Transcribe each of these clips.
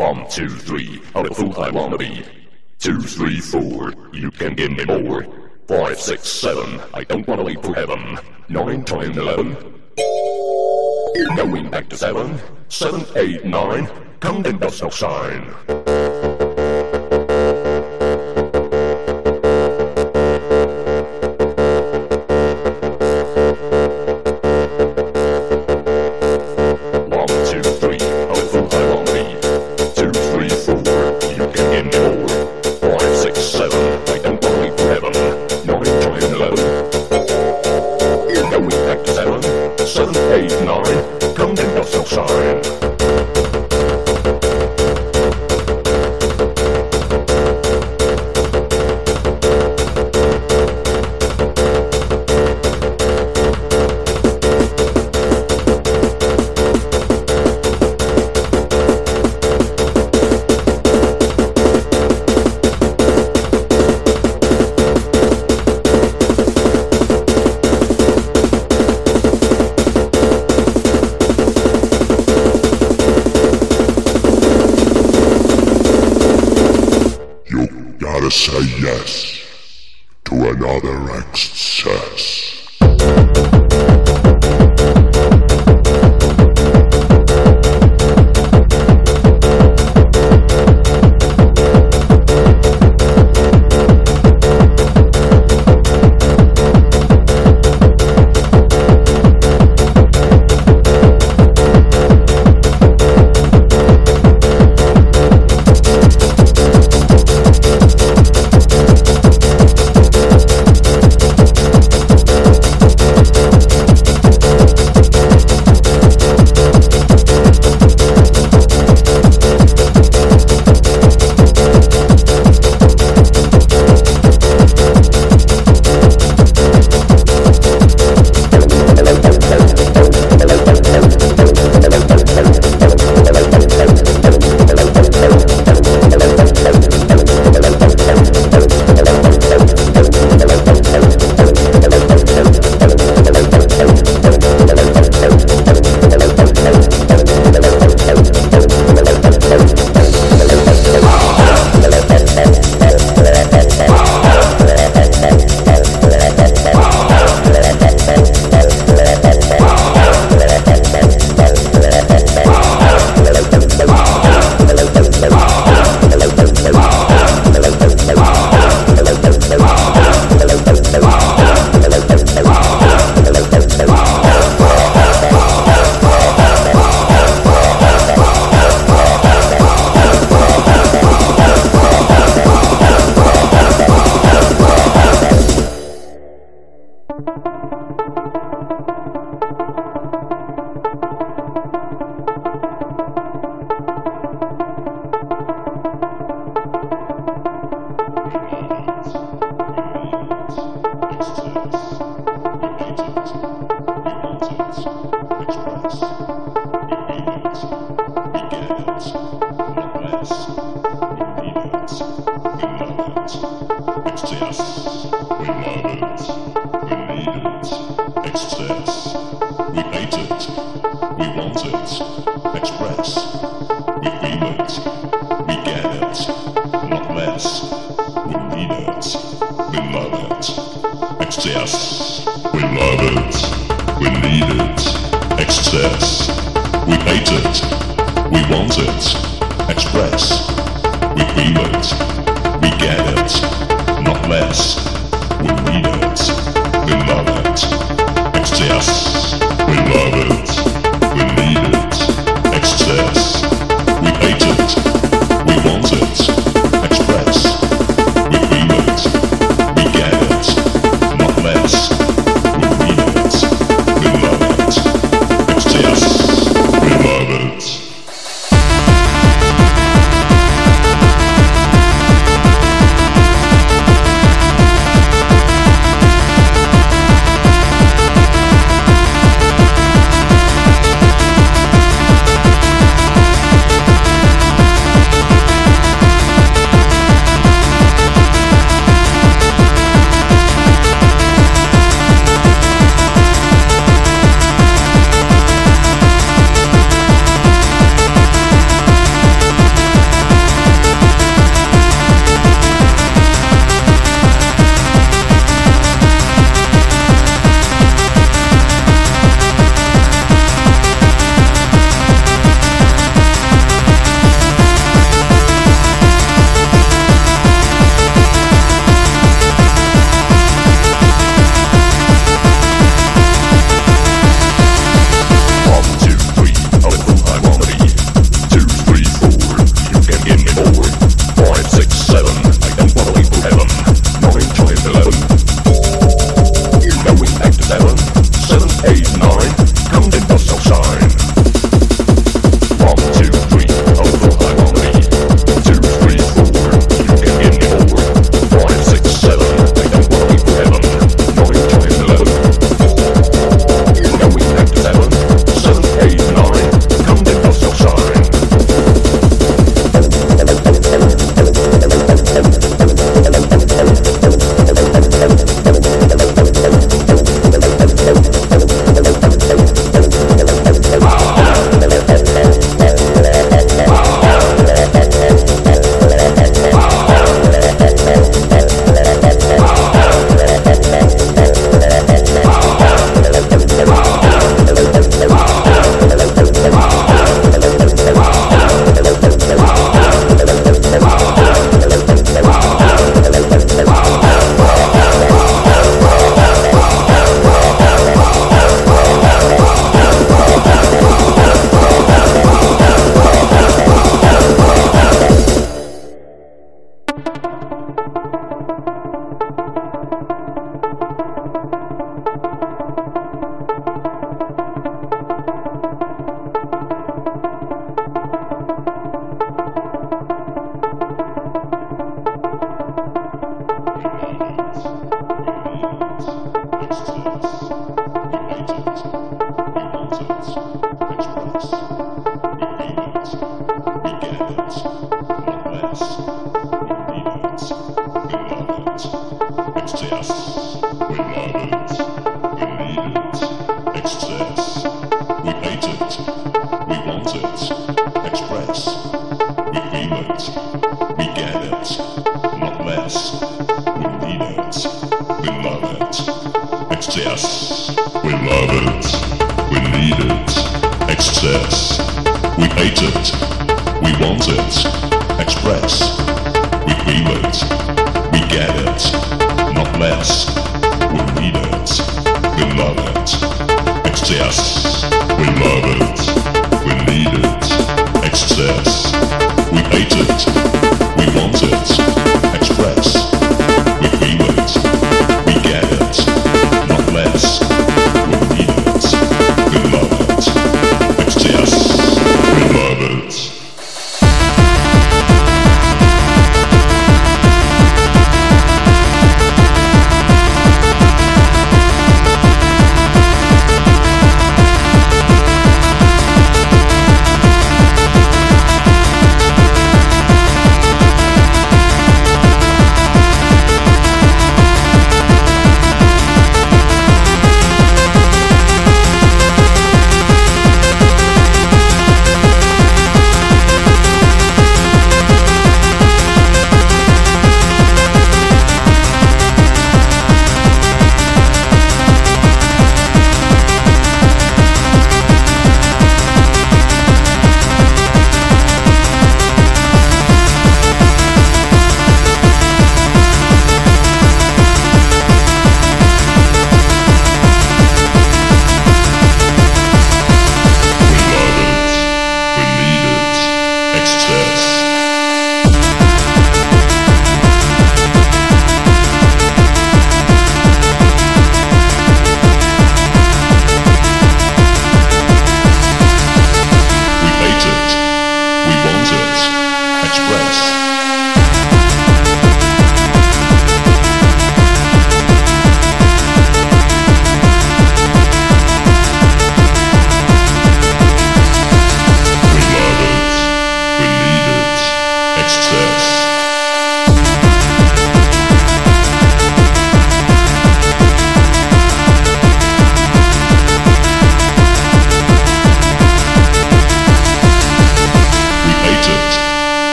One, two, three, I'm the fool I wanna be. Two, three, four, you can give me more. Five, six, seven, I don't wanna wait for heaven. Nine, ten, eleven. Going back to seven. Seven, eight, nine, come then, does no sign.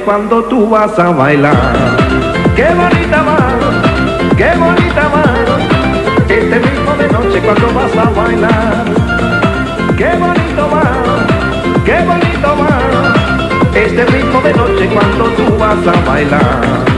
cuando tú vas a bailar. Qué bonita mano, qué bonita mano, este ritmo de noche cuando vas a bailar. Qué bonito mano, qué bonito mano, este ritmo de noche cuando tú vas a bailar.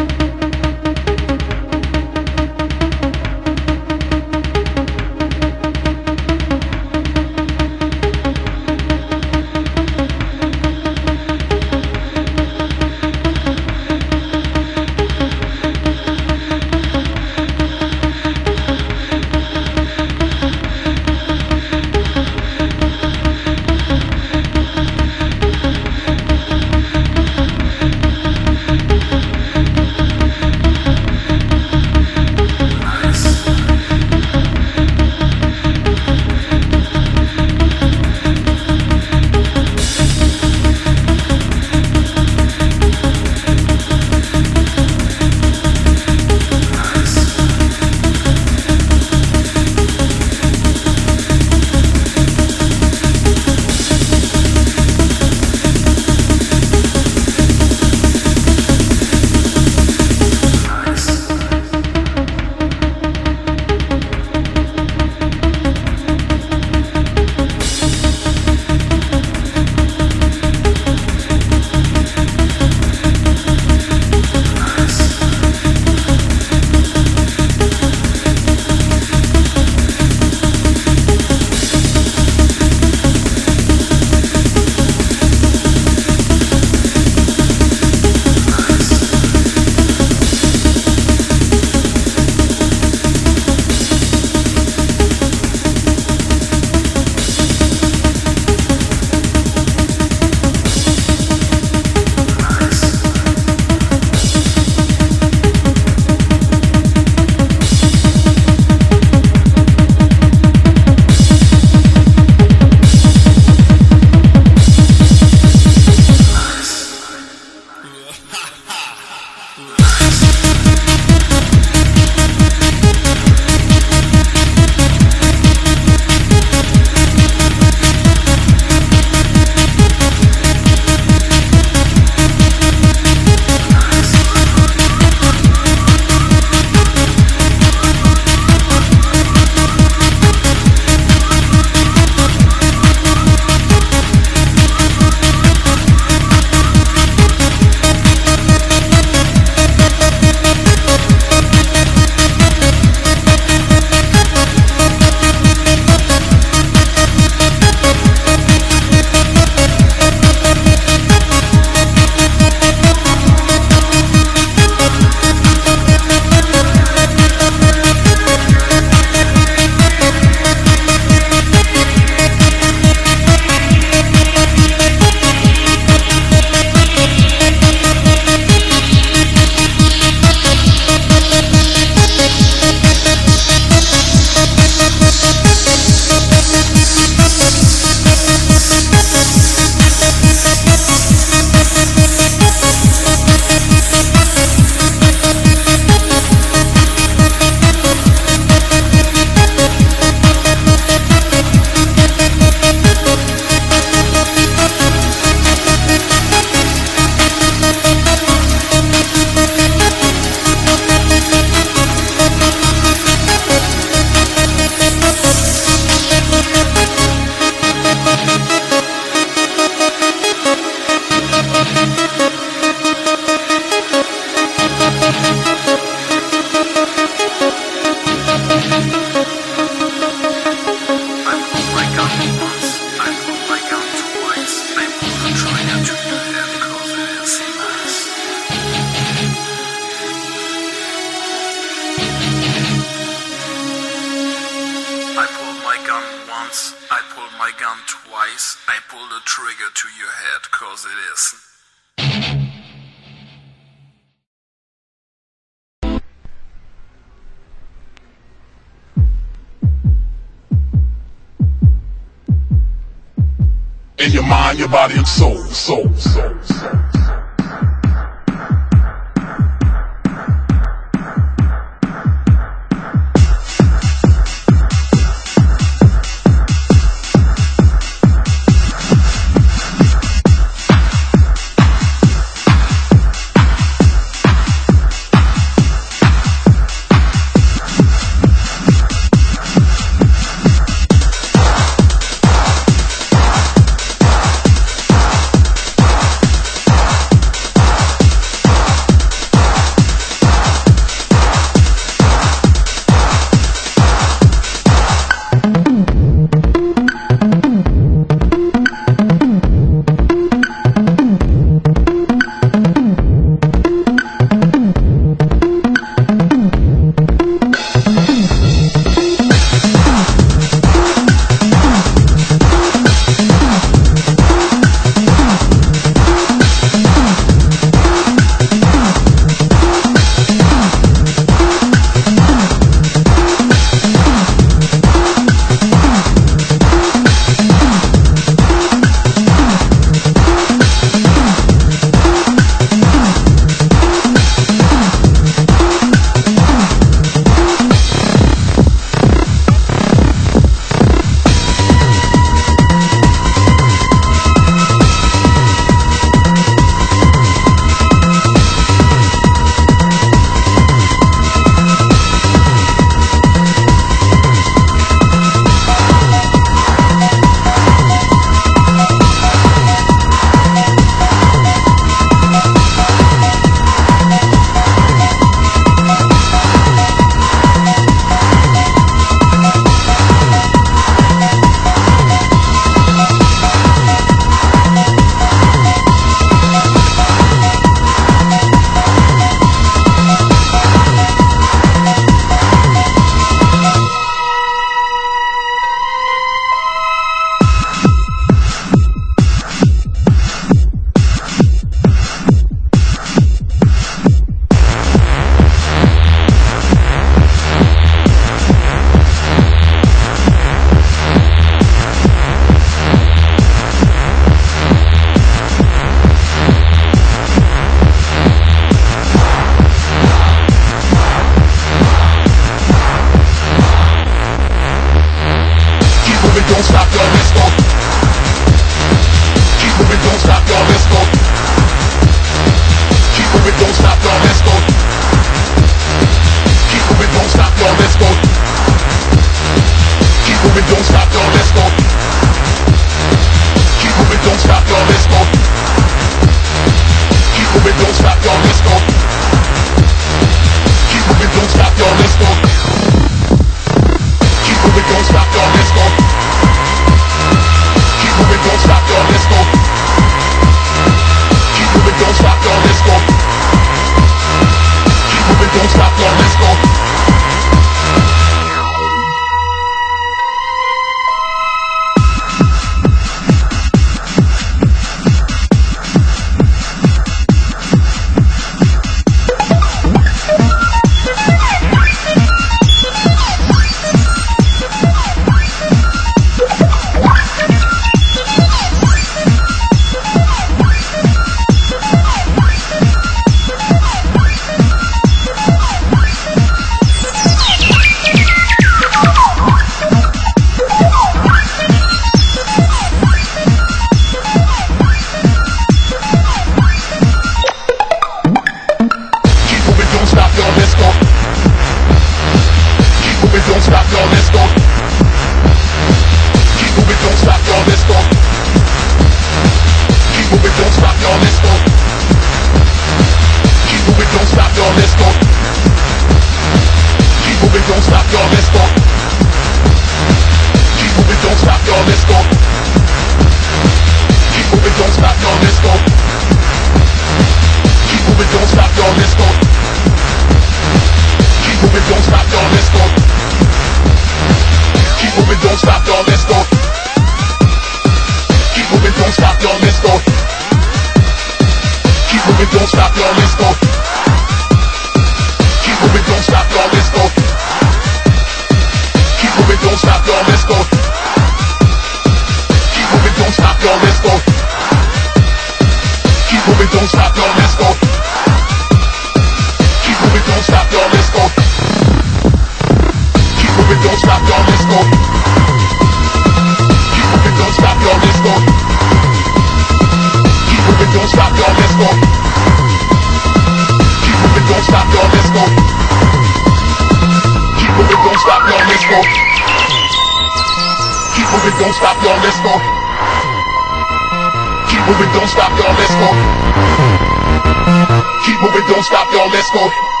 Keep moving, don't stop, y'all, let's go.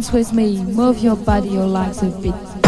Dance with me, move your body, your legs a bit.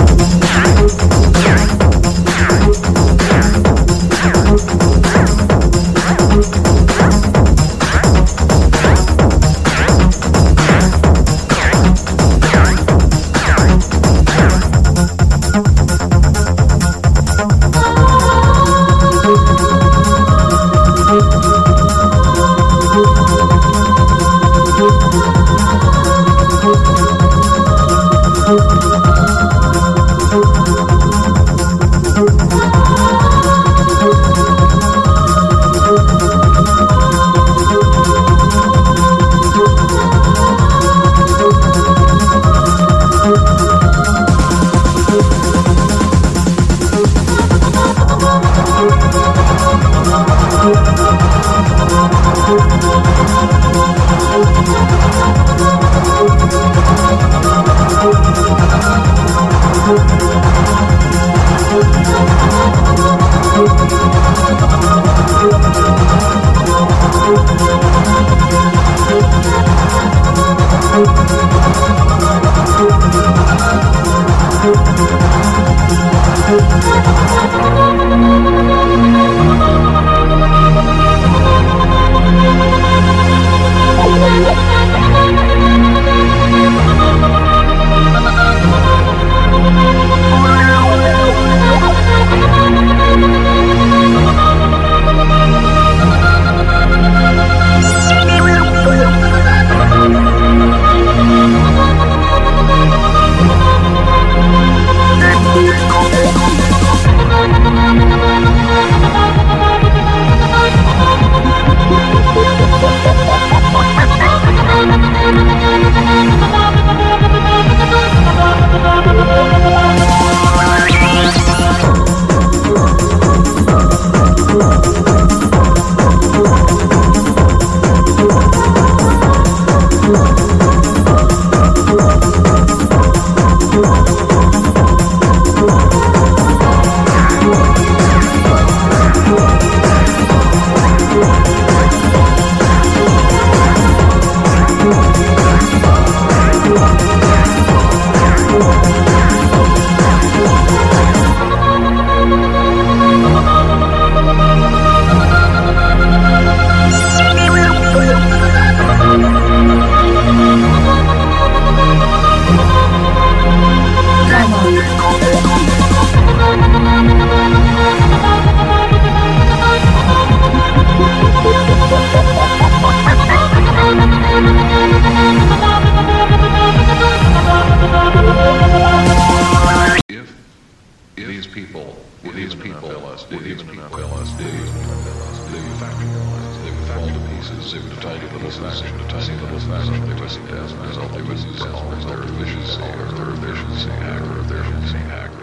people were even people were even in our LSD. They were factionalized. They would fall to pieces. They would tiny little faction to tiny little faction. They would as a result. They would as a result. Their efficiency or their efficiency hack or their efficiency hack.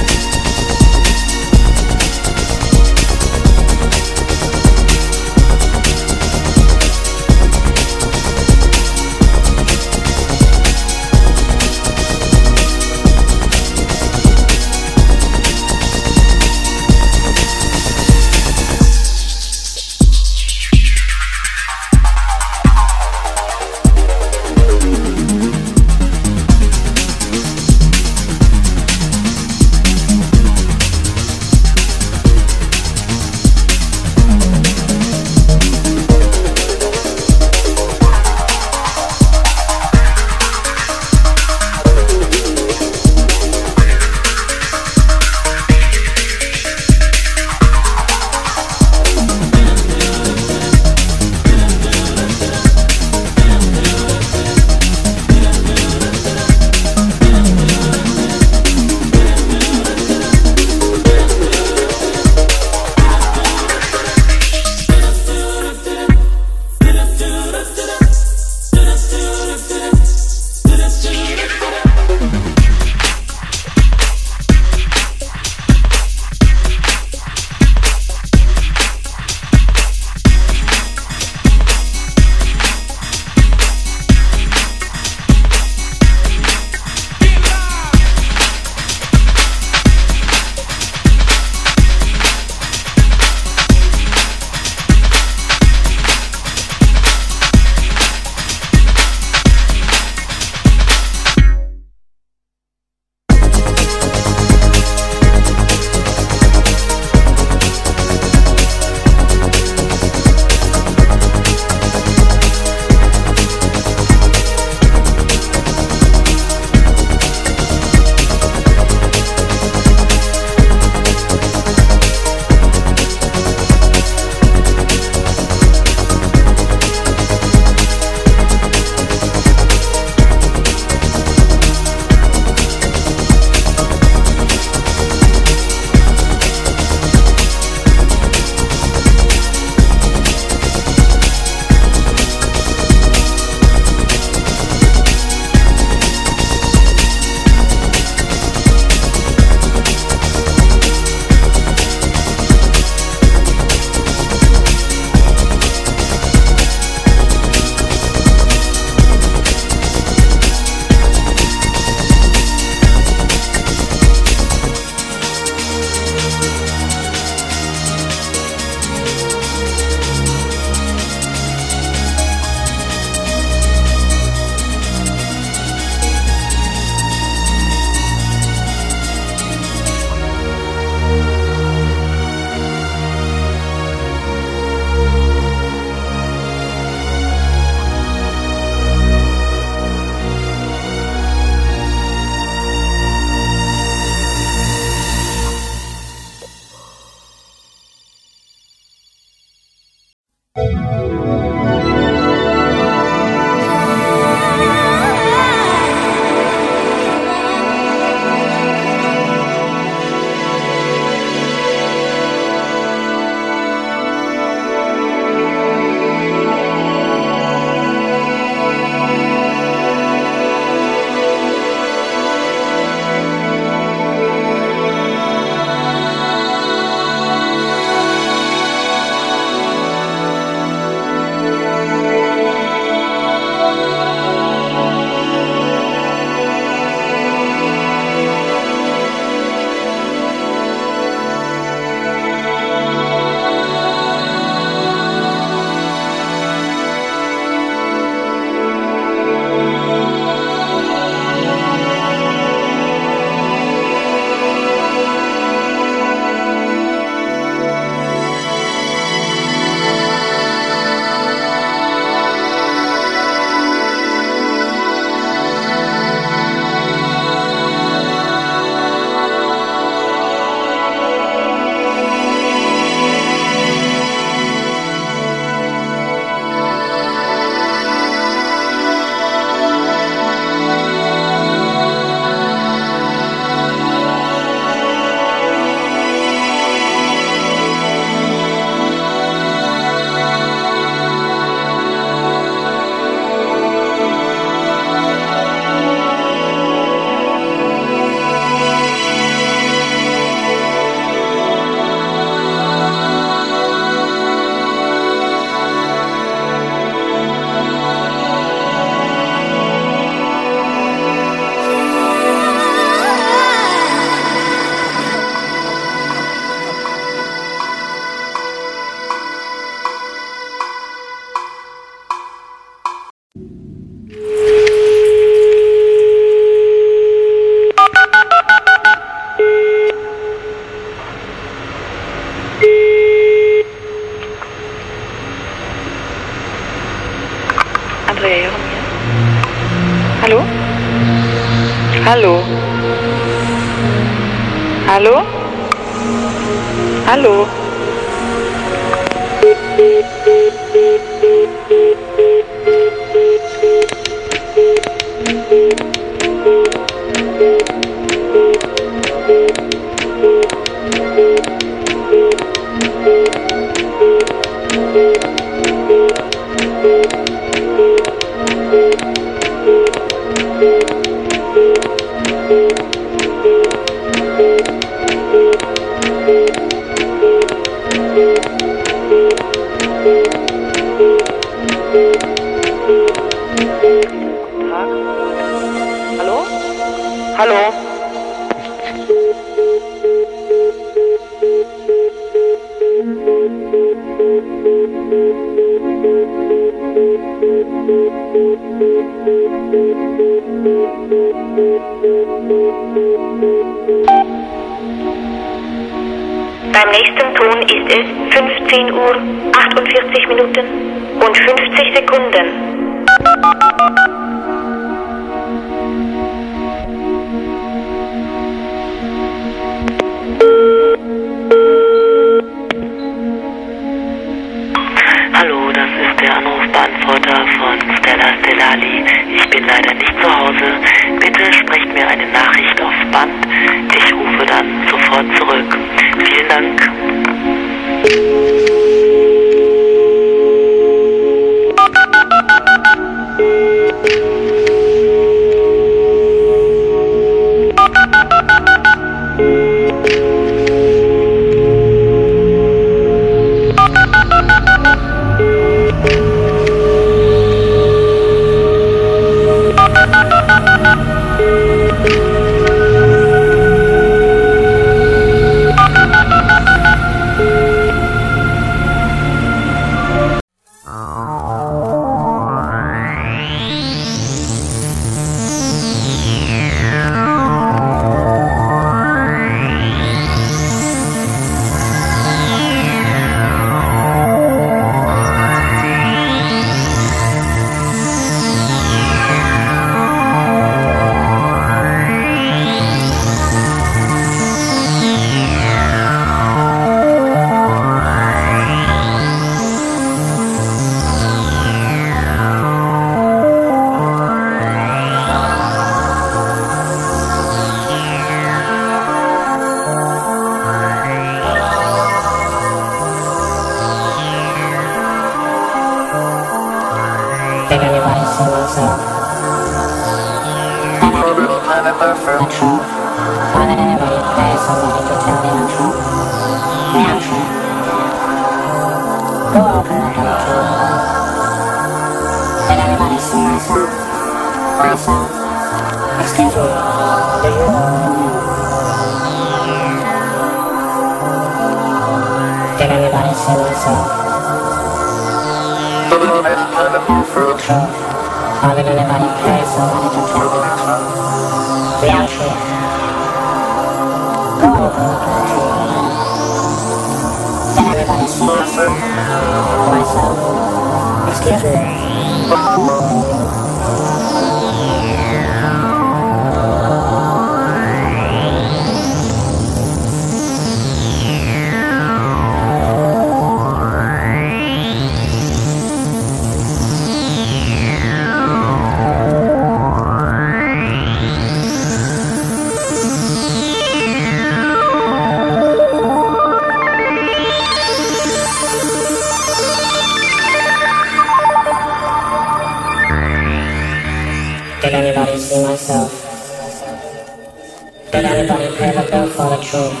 Did anybody the bill for the truth?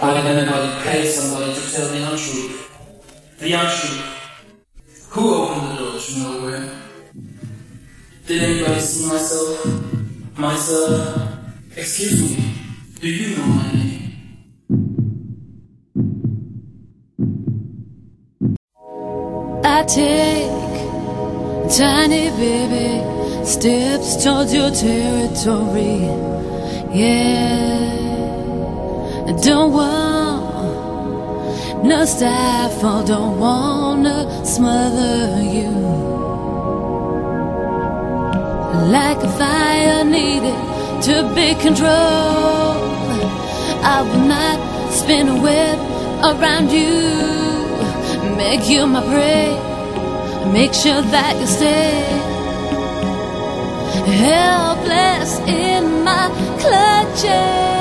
Or did anybody pay somebody to tell the untruth? The untruth. Who opened the door to nowhere? Did anybody see myself? Myself? Excuse me, do you know my name? I take tiny baby steps towards your territory. Yeah, I don't want no stifle, don't wanna smother you. Like a fire needed to be controlled. I will not spin a web around you, make you my prey, make sure that you stay helpless in my clutches.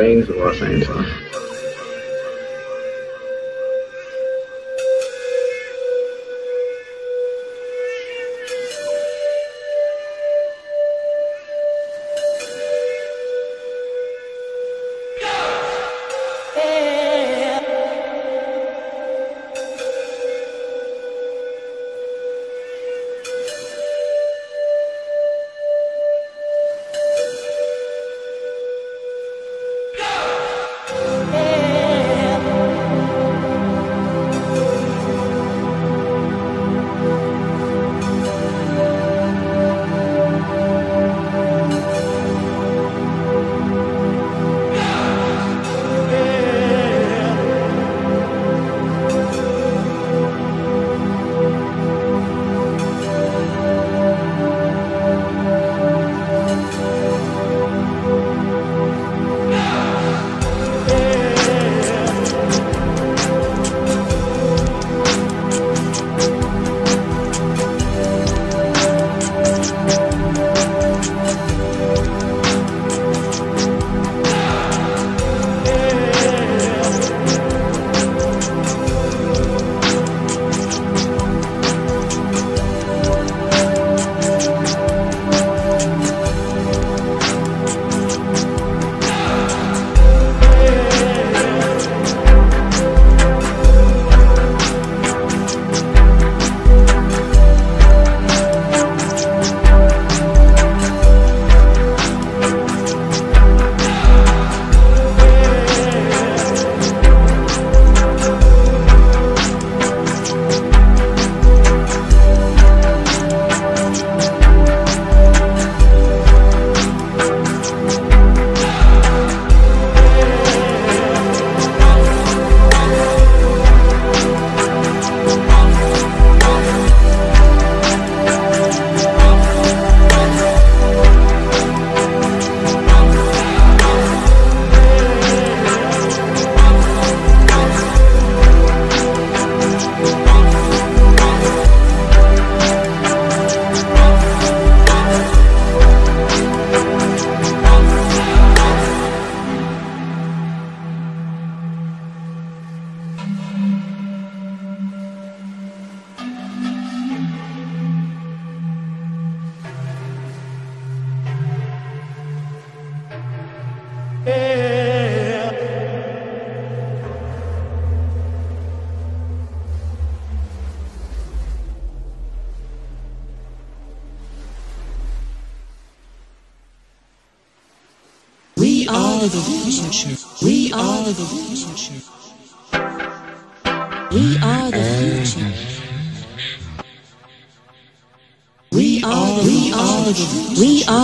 Rains in Los Angeles.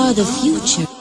Are the future.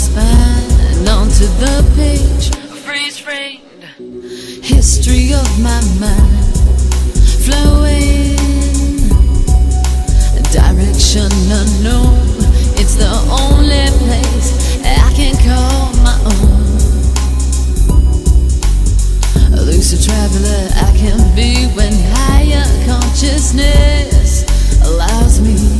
spine onto the page. Freeze framed history of my mind flowing. Direction unknown. It's the only place I can call my own. A lucid traveler I can be when higher consciousness allows me.